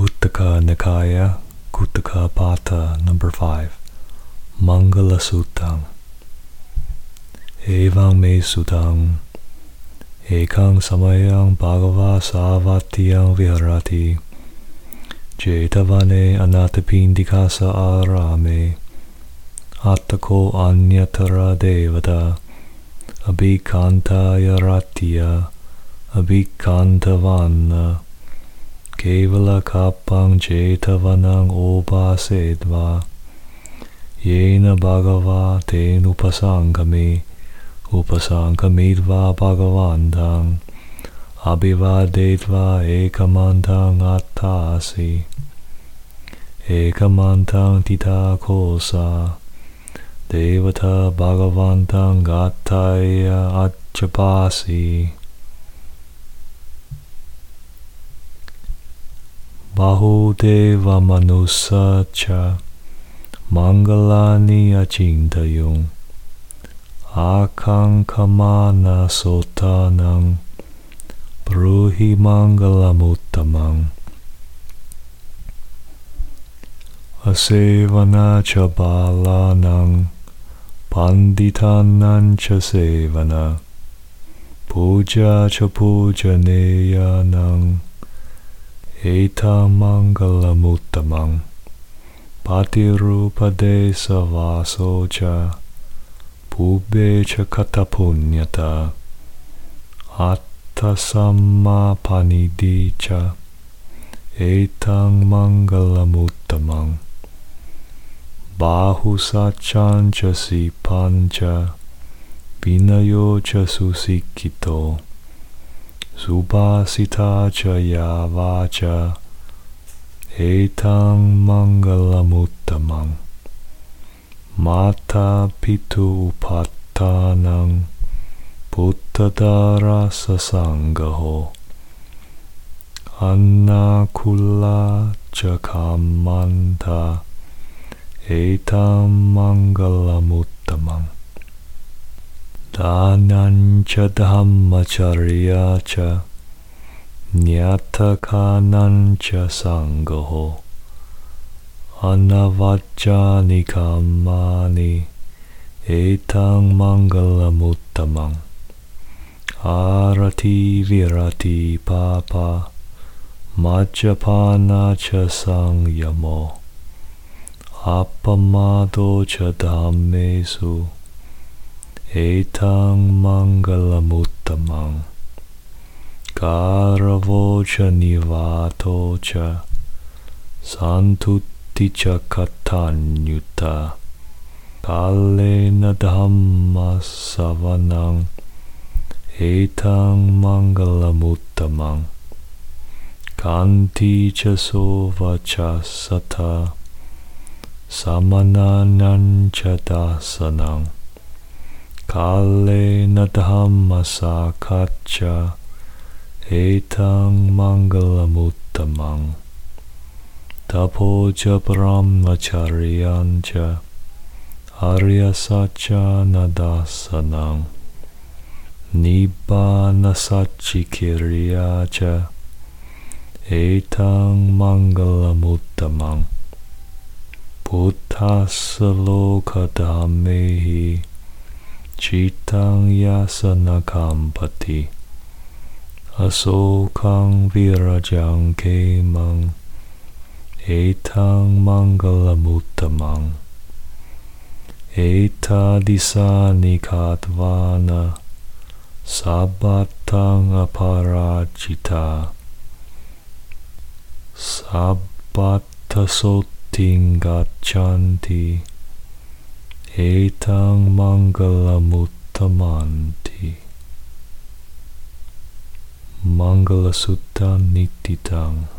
Khuddaka Nikaya, Khuddaka Patha, number 5. Mangala Sutang. Evang me sutang. Ekang samayang bhagava savatiyang viharati. Jetavane anatapindikasa arame. Attako anyatara devata. Abhikantaya ratya. Abhikantavana. केवलकाप्पां चेतवनं ओपासेद्वा। येन भगवा तेनुपसाङ्गमे, उपसाङ्गमिर्वा भगवान्ताम् अभिवादेत्वा एकमन्ताम् अर्थासि एकमन्तां तिताकोसा देवता भगवन्तां गात्थाय अच्चपासि Bahudeva manusa cha mangalani achintayung akankamana sotanang bruhi mangalamuttamang. Asevana cha balanang panditanang cha sevana. Puja cha pujaneyanang Etamangalamutamang Patirupade Savaso cha Pube cha Katapunyata Attasamma Panidi cha Etang Mangalamuttamang Bahusachan cha Sipancha Vinayo cha Susikito Subhasita cha yavacha etang mangalamuttamang mata pitu upattanang puttadara sasangaho. Annakula cha kamanta तानञ्च धर्मचर्या च न्यर्थकानां च सङ्गो अनवाजनि कामानि एतां मङ्गलमुत्तमम्। आरति विरति पापा माजपाना च संयमो। अपमादो च धाम्येषु Etang mangalamuttamang Karavo cha nivato cha Santutti cha katanyuta Kalena dhamma savanang. Etang mangalamuttamang Kanti cha sova cha sata. Samananang cha dasanang Kalena dhamma sakaccha etang mangalamuttamang tapoja brahmacharyancha arya sacha nadasanang nibbana sachikiryacha etang mangalamuttamang buddhassa lokadhammehi Citang yasana kampati. Asokang virajang kemang. Etang mangalamutamang Eta disani katvana Sabatang aparacita Sabattasoting gacchanti etang mangalamuttamanti mangalasutta nittitang